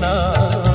Krishna